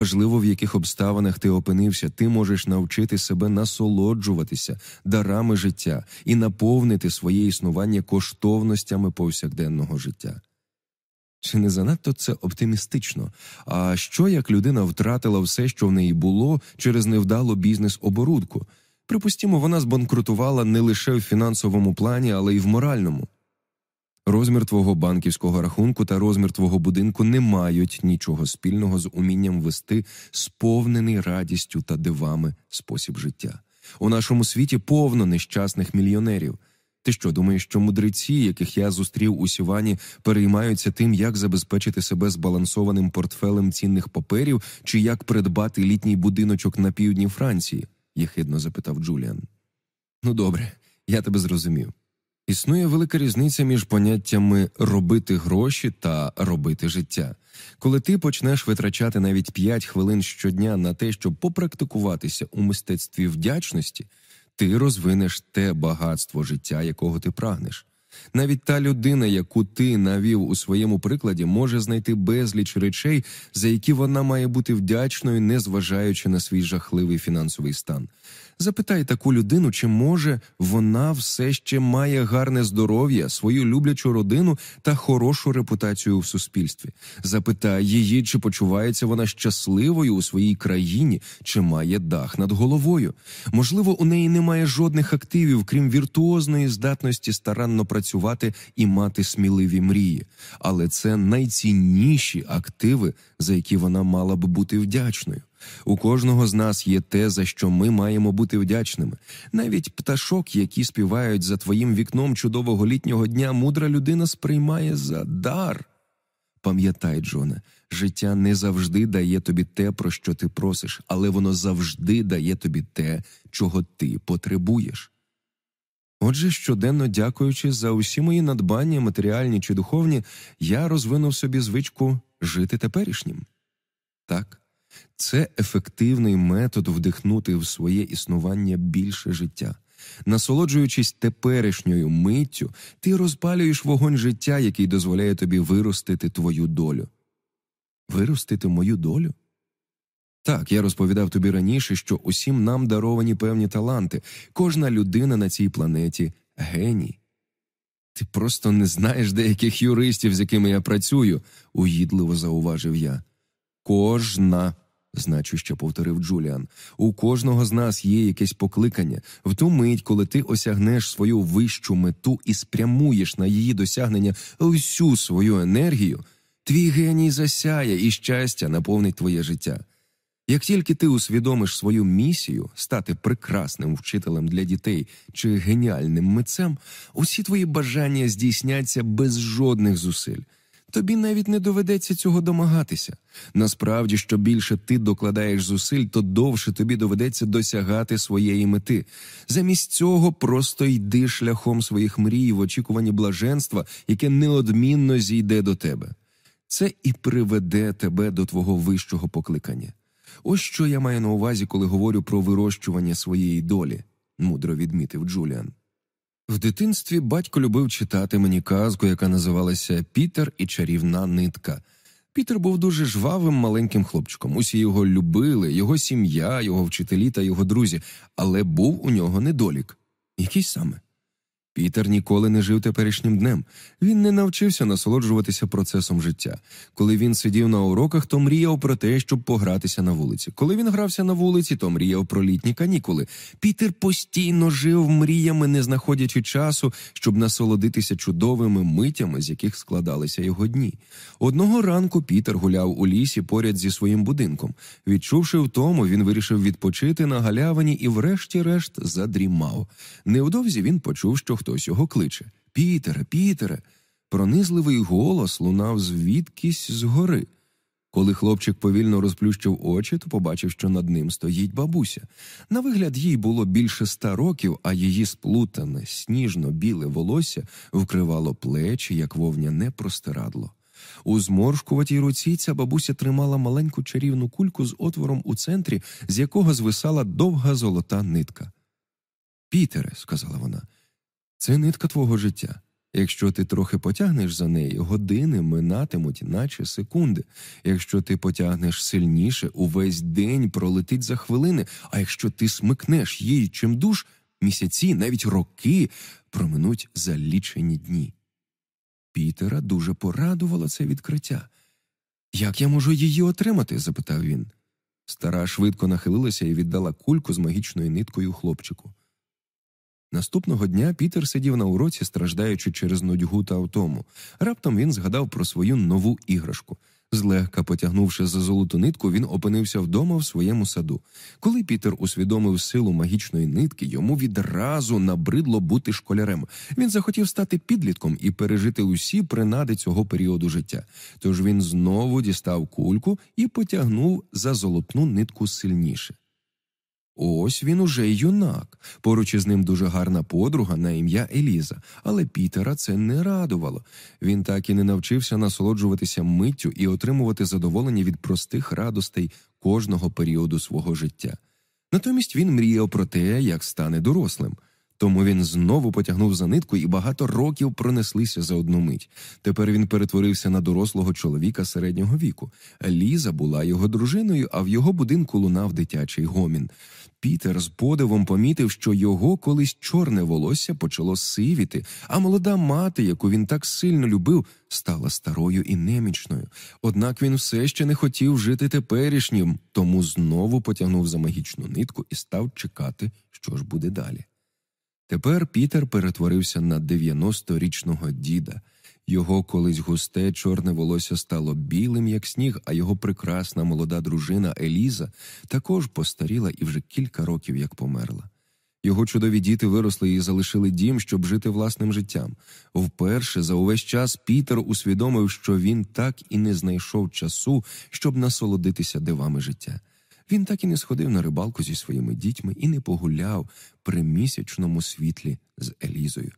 Важливо, в яких обставинах ти опинився, ти можеш навчити себе насолоджуватися дарами життя і наповнити своє існування коштовностями повсякденного життя. Чи не занадто це оптимістично? А що як людина втратила все, що в неї було через невдалу бізнес-оборудку? Припустімо, вона збанкрутувала не лише в фінансовому плані, але й в моральному. Розмір твого банківського рахунку та розмір твого будинку не мають нічого спільного з умінням вести сповнений радістю та дивами спосіб життя. У нашому світі повно нещасних мільйонерів. Ти що думаєш, що мудреці, яких я зустрів у Сівані, переймаються тим, як забезпечити себе збалансованим портфелем цінних паперів чи як придбати літній будиночок на півдні Франції? єхидно запитав Джуліан. Ну добре, я тебе зрозумів. Існує велика різниця між поняттями робити гроші та робити життя. Коли ти почнеш витрачати навіть 5 хвилин щодня на те, щоб попрактикуватися у мистецтві вдячності, ти розвинеш те багатство життя, якого ти прагнеш. Навіть та людина, яку ти навів у своєму прикладі, може знайти безліч речей, за які вона має бути вдячною, незважаючи на свій жахливий фінансовий стан. Запитай таку людину, чи може вона все ще має гарне здоров'я, свою люблячу родину та хорошу репутацію в суспільстві. Запитай її, чи почувається вона щасливою у своїй країні, чи має дах над головою. Можливо, у неї немає жодних активів, крім віртуозної здатності старанно працювати і мати сміливі мрії, але це найцінніші активи, за які вона мала б бути вдячною. У кожного з нас є те, за що ми маємо бути вдячними. Навіть пташок, які співають за твоїм вікном чудового літнього дня, мудра людина сприймає за дар. Пам'ятай, Джоне, життя не завжди дає тобі те, про що ти просиш, але воно завжди дає тобі те, чого ти потребуєш. Отже, щоденно дякуючи за усі мої надбання, матеріальні чи духовні, я розвинув собі звичку жити теперішнім. Так. Це ефективний метод вдихнути в своє існування більше життя. Насолоджуючись теперішньою миттю, ти розпалюєш вогонь життя, який дозволяє тобі виростити твою долю. Виростити мою долю? Так, я розповідав тобі раніше, що усім нам даровані певні таланти, кожна людина на цій планеті геній. Ти просто не знаєш деяких юристів, з якими я працюю, уїдливо зауважив я. Кожна значуще повторив Джуліан. У кожного з нас є якесь покликання в ту мить, коли ти осягнеш свою вищу мету і спрямуєш на її досягнення всю свою енергію, твій геній засяє і щастя наповнить твоє життя. Як тільки ти усвідомиш свою місію стати прекрасним вчителем для дітей чи геніальним митцем, усі твої бажання здійсняться без жодних зусиль. Тобі навіть не доведеться цього домагатися. Насправді, що більше ти докладаєш зусиль, то довше тобі доведеться досягати своєї мети. Замість цього просто йди шляхом своїх мрій в очікуванні блаженства, яке неодмінно зійде до тебе. Це і приведе тебе до твого вищого покликання. Ось що я маю на увазі, коли говорю про вирощування своєї долі, мудро відмітив Джуліан. В дитинстві батько любив читати мені казку, яка називалася Пітер і чарівна нитка. Пітер був дуже жвавим маленьким хлопчиком. Усі його любили, його сім'я, його вчителі та його друзі, але був у нього недолік. Який саме? Пітер ніколи не жив теперішнім днем. Він не навчився насолоджуватися процесом життя. Коли він сидів на уроках, то мріяв про те, щоб погратися на вулиці. Коли він грався на вулиці, то мріяв про літні канікули. Пітер постійно жив мріями, не знаходячи часу, щоб насолодитися чудовими митями, з яких складалися його дні. Одного ранку Пітер гуляв у лісі поряд зі своїм будинком. Відчувши втому, він вирішив відпочити на галявині і, врешті-решт, задрімав. Невдовзі він почув, що хтось його кличе Пітере, Пітере. Пронизливий голос лунав звідкись згори. Коли хлопчик повільно розплющив очі, то побачив, що над ним стоїть бабуся. На вигляд, їй було більше ста років, а її сплутане, сніжно-біле волосся вкривало плечі, як вовняне простирадло. У зморшкуватій руці ця бабуся тримала маленьку чарівну кульку з отвором у центрі, з якого звисала довга золота нитка. Пітере, сказала вона, це нитка твого життя. Якщо ти трохи потягнеш за неї, години минатимуть, наче секунди. Якщо ти потягнеш сильніше, увесь день пролетить за хвилини, а якщо ти смикнеш її чимдуж, місяці, навіть роки проминуть за лічені дні. Пітера дуже порадувало це відкриття. Як я можу її отримати? запитав він. Стара швидко нахилилася і віддала кульку з магічною ниткою хлопчику. Наступного дня Пітер сидів на уроці, страждаючи через нудьгу та втому. Раптом він згадав про свою нову іграшку. Злегка потягнувши за золоту нитку, він опинився вдома в своєму саду. Коли Пітер усвідомив силу магічної нитки, йому відразу набридло бути школярем. Він захотів стати підлітком і пережити усі принади цього періоду життя. Тож він знову дістав кульку і потягнув за золотну нитку сильніше. Ось він уже юнак. Поруч із ним дуже гарна подруга на ім'я Еліза, але Пітера це не радувало. Він так і не навчився насолоджуватися миттю і отримувати задоволення від простих радостей кожного періоду свого життя. Натомість він мріяв про те, як стане дорослим. Тому він знову потягнув за нитку, і багато років пронеслися за одну мить. Тепер він перетворився на дорослого чоловіка середнього віку. Ліза була його дружиною, а в його будинку лунав дитячий гомін. Пітер з подивом помітив, що його колись чорне волосся почало сивіти, а молода мати, яку він так сильно любив, стала старою і немічною. Однак він все ще не хотів жити теперішнім, тому знову потягнув за магічну нитку і став чекати, що ж буде далі. Тепер Пітер перетворився на 90-річного діда. Його колись густе чорне волосся стало білим, як сніг, а його прекрасна молода дружина Еліза також постаріла і вже кілька років як померла. Його чудові діти виросли і залишили дім, щоб жити власним життям. Вперше за увесь час Пітер усвідомив, що він так і не знайшов часу, щоб насолодитися дивами життя. Він так і не сходив на рибалку зі своїми дітьми і не погуляв при місячному світлі з Елізою.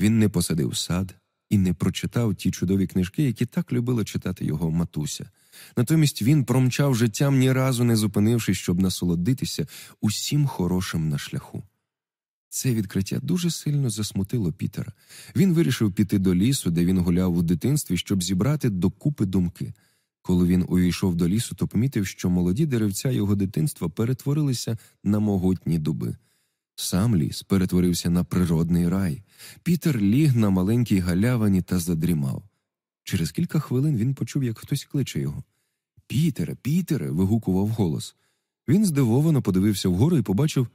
Він не посадив сад і не прочитав ті чудові книжки, які так любила читати його матуся. Натомість він промчав життям ні разу не зупинившись, щоб насолодитися усім хорошим на шляху. Це відкриття дуже сильно засмутило Пітера. Він вирішив піти до лісу, де він гуляв у дитинстві, щоб зібрати докупи думки. Коли він увійшов до лісу, то помітив, що молоді деревця його дитинства перетворилися на могутні дуби. Сам ліс перетворився на природний рай. Пітер ліг на маленькій галявині та задрімав. Через кілька хвилин він почув, як хтось кличе його. Пітере, Пітере. вигукував голос. Він здивовано подивився вгору і побачив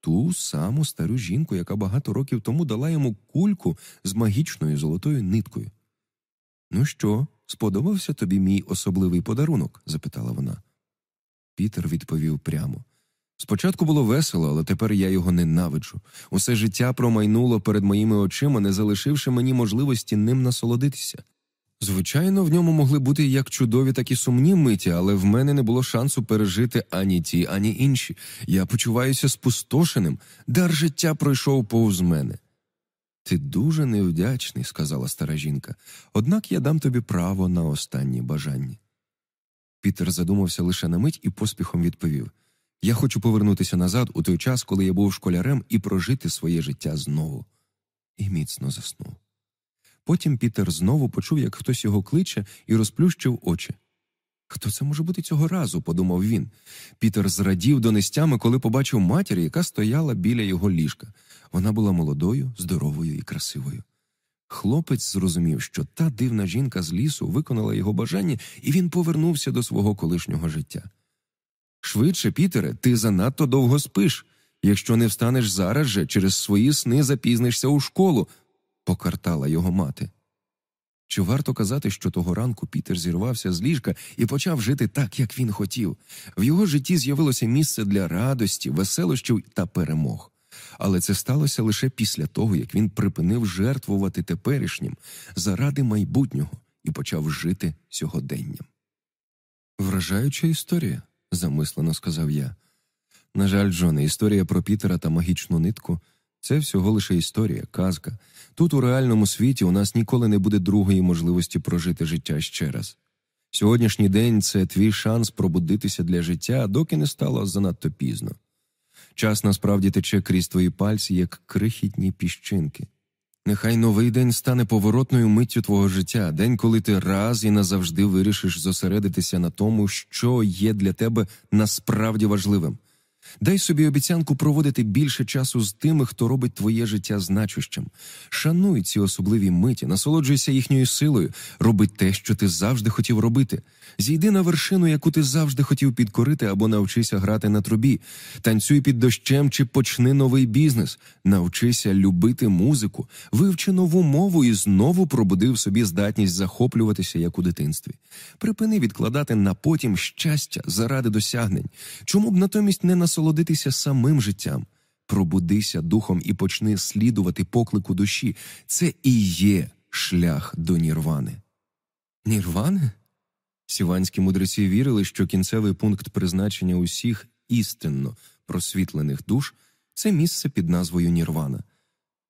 ту саму стару жінку, яка багато років тому дала йому кульку з магічною золотою ниткою. Ну що, сподобався тобі мій особливий подарунок? запитала вона. Пітер відповів прямо. Спочатку було весело, але тепер я його ненавиджу. Усе життя промайнуло перед моїми очима, не залишивши мені можливості ним насолодитися. Звичайно, в ньому могли бути як чудові, так і сумні миті, але в мене не було шансу пережити ані ті, ані інші. Я почуваюся спустошеним, дар життя пройшов повз мене. Ти дуже невдячний, сказала стара жінка, однак я дам тобі право на останні бажання. Пітер задумався лише на мить і поспіхом відповів Я хочу повернутися назад у той час, коли я був школярем, і прожити своє життя знову. І міцно заснув. Потім Пітер знову почув, як хтось його кличе, і розплющив очі. Хто це може бути цього разу? подумав він. Пітер зрадів донестями, коли побачив матір, яка стояла біля його ліжка. Вона була молодою, здоровою і красивою. Хлопець зрозумів, що та дивна жінка з лісу виконала його бажання, і він повернувся до свого колишнього життя. Швидше, Пітере, ти занадто довго спиш. Якщо не встанеш зараз же, через свої сни запізнишся у школу, покартала його мати. Чи варто казати, що того ранку Пітер зірвався з ліжка і почав жити так, як він хотів? В його житті з'явилося місце для радості, веселощів та перемог. Але це сталося лише після того, як він припинив жертвувати теперішнім заради майбутнього і почав жити сьогоденням. Вражаюча історія, замислено сказав я. На жаль, Джоне, історія про Пітера та магічну нитку це всього лише історія, казка. Тут у реальному світі у нас ніколи не буде другої можливості прожити життя ще раз. Сьогоднішній день це твій шанс пробудитися для життя, доки не стало занадто пізно. Час насправді тече крізь твої пальці, як крихітні піщинки. Нехай новий день стане поворотною миттю твого життя, день, коли ти раз і назавжди вирішиш зосередитися на тому, що є для тебе насправді важливим. Дай собі обіцянку проводити більше часу з тими, хто робить твоє життя значущим. Шануй ці особливі миті, насолоджуйся їхньою силою, роби те, що ти завжди хотів робити. Зійди на вершину, яку ти завжди хотів підкорити, або навчися грати на трубі. Танцюй під дощем чи почни новий бізнес. Навчися любити музику, вивчи нову мову і знову пробуди в собі здатність захоплюватися як у дитинстві. Припини відкладати на потім щастя заради досягнень. Чому б натомість не насолодитися самим життям? Пробудися духом і почни слідувати поклику душі. Це і є шлях до нірвани. Нірвани? Сіванські мудреці вірили, що кінцевий пункт призначення усіх істинно просвітлених душ це місце під назвою Нірвана.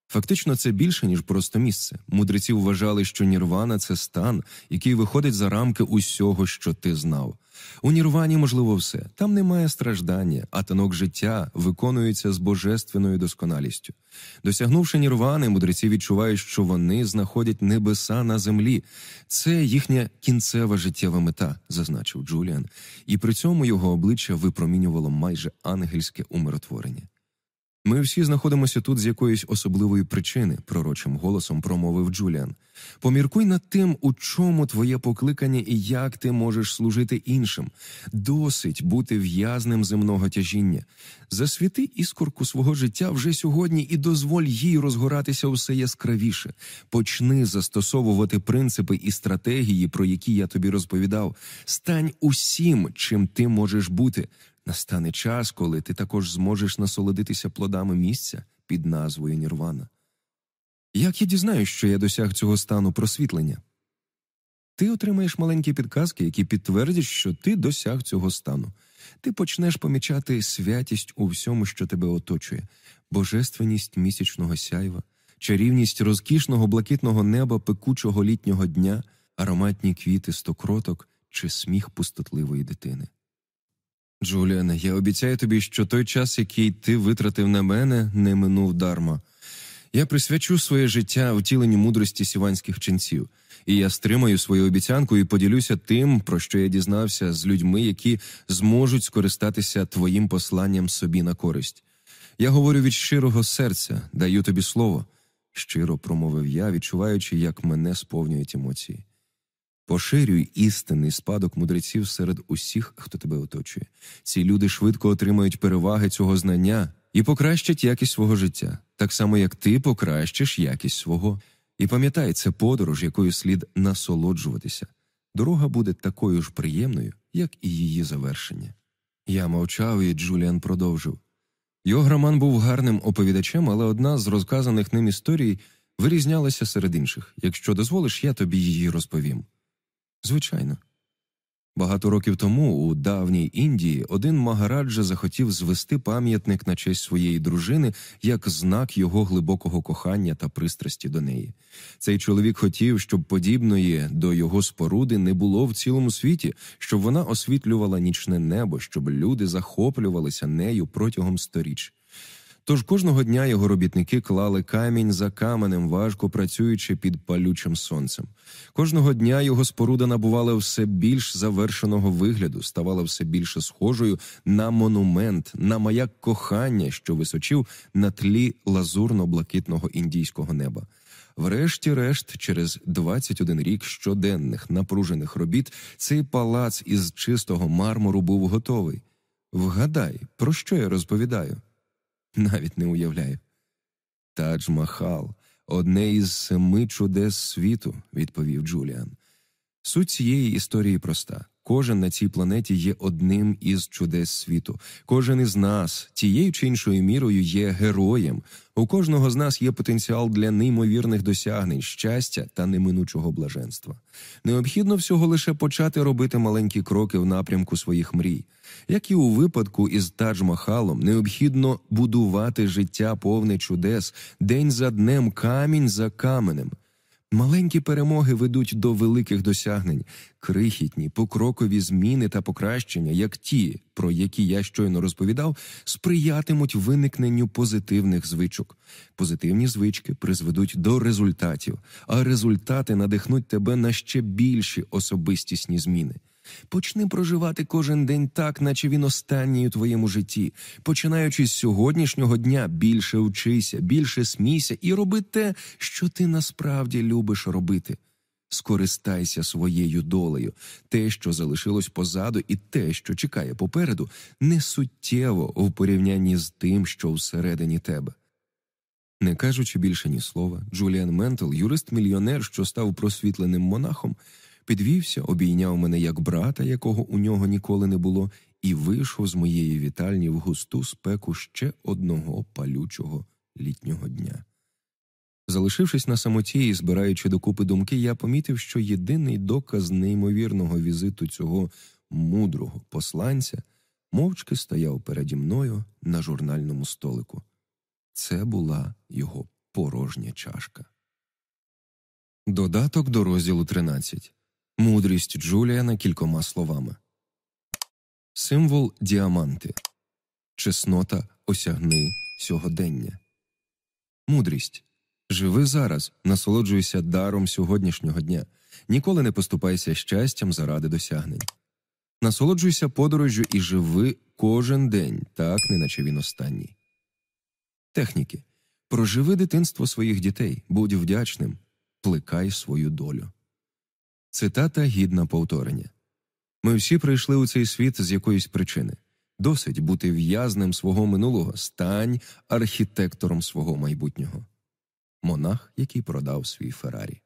Фактично, це більше, ніж просто місце. Мудреці вважали, що Нірвана це стан, який виходить за рамки усього, що ти знав. У Нірвані можливо все. Там немає страждання, а танок життя виконується з божественною досконалістю. Досягнувши Нірвани, мудреці відчувають, що вони знаходять небеса на землі. Це їхня кінцева життєва мета, зазначив Джуліан, і при цьому його обличчя випромінювало майже ангельське умиротворення. Ми всі знаходимося тут з якоїсь особливої причини, пророчим голосом промовив Джуліан. Поміркуй над тим, у чому твоє покликання і як ти можеш служити іншим. Досить бути в'язним земного тяжіння. Засвіти іскорку свого життя вже сьогодні і дозволь їй розгоратися усе яскравіше. Почни застосовувати принципи і стратегії, про які я тобі розповідав. Стань усім, чим ти можеш бути. Настане час, коли ти також зможеш насолодитися плодами місця під назвою Нірвана. Як я дізнаюсь, що я досяг цього стану просвітлення? Ти отримаєш маленькі підказки, які підтвердять, що ти досяг цього стану. Ти почнеш помічати святість у всьому, що тебе оточує, божественність місячного сяйва, чарівність розкішного блакитного неба пекучого літнього дня, ароматні квіти стокроток чи сміх пустотливої дитини. Джуліане, я обіцяю тобі, що той час, який ти витратив на мене, не минув дарма. Я присвячу своє життя втіленню мудрості сіванських ченців, і я стримаю свою обіцянку і поділюся тим, про що я дізнався з людьми, які зможуть скористатися твоїм посланням собі на користь. Я говорю від щирого серця, даю тобі слово, щиро промовив я, відчуваючи, як мене сповнюють емоції. Поширюй істинний спадок мудреців серед усіх, хто тебе оточує. Ці люди швидко отримають переваги цього знання і покращать якість свого життя, так само як ти покращиш якість свого. І пам'ятай, це подорож, якою слід насолоджуватися. Дорога буде такою ж приємною, як і її завершення. Я мовчав, і Джуліан продовжив. Його був гарним оповідачем, але одна з розказаних ним історій вирізнялася серед інших. Якщо дозволиш, я тобі її розповім. Звичайно. Багато років тому у давній Індії один Магараджа захотів звести пам'ятник на честь своєї дружини як знак його глибокого кохання та пристрасті до неї. Цей чоловік хотів, щоб подібної до його споруди не було в цілому світі, щоб вона освітлювала нічне небо, щоб люди захоплювалися нею протягом сторіч. Тож кожного дня його робітники клали камінь за каменем, важко працюючи під палючим сонцем. Кожного дня його споруда набувала все більш завершеного вигляду, ставала все більше схожою на монумент, на маяк кохання, що височив на тлі лазурно-блакитного індійського неба. Врешті-решт, через 21 рік щоденних напружених робіт, цей палац із чистого мармуру був готовий. Вгадай, про що я розповідаю? Навіть не уявляю. Тадж Махал одне із семи чудес світу, відповів Джуліан. Суть цієї історії проста. Кожен на цій планеті є одним із чудес світу. Кожен із нас тією чи іншою мірою є героєм. У кожного з нас є потенціал для неймовірних досягнень, щастя та неминучого блаженства. Необхідно всього лише почати робити маленькі кроки в напрямку своїх мрій. Як і у випадку із Тадж-Махалом, необхідно будувати життя повне чудес, день за днем, камінь за каменем. Маленькі перемоги ведуть до великих досягнень, крихітні, покрокові зміни та покращення, як ті, про які я щойно розповідав, сприятимуть виникненню позитивних звичок. Позитивні звички призведуть до результатів, а результати надихнуть тебе на ще більші особистісні зміни. Почни проживати кожен день так, наче він останній у твоєму житті. Починаючи з сьогоднішнього дня, більше вчися, більше смійся і роби те, що ти насправді любиш робити. Скористайся своєю долею. Те, що залишилось позаду, і те, що чекає попереду, не суттєво в порівнянні з тим, що всередині тебе. Не кажучи більше ні слова, Джуліан Ментл, юрист-мільйонер, що став просвітленим монахом, підвівся, обійняв мене як брата, якого у нього ніколи не було, і вийшов з моєї вітальні в густу спеку ще одного палючого літнього дня. Залишившись на самоті і збираючи докупи думки, я помітив, що єдиний доказ неймовірного візиту цього мудрого посланця мовчки стояв переді мною на журнальному столику. Це була його порожня чашка. Додаток до розділу 13. Мудрість Джуліана кількома словами. Символ діаманти. Чеснота осягни сьогодення. Мудрість. Живи зараз, насолоджуйся даром сьогоднішнього дня. Ніколи не поступайся щастям заради досягнень. Насолоджуйся подорожжю і живи кожен день, так неначе він останній. Техніки. Проживи дитинство своїх дітей, будь вдячним, плекай свою долю. Цитата гідна повторення. Ми всі прийшли у цей світ з якоїсь причини. Досить бути в'язнем свого минулого, стань архітектором свого майбутнього. Монах, який продав свій Феррарі.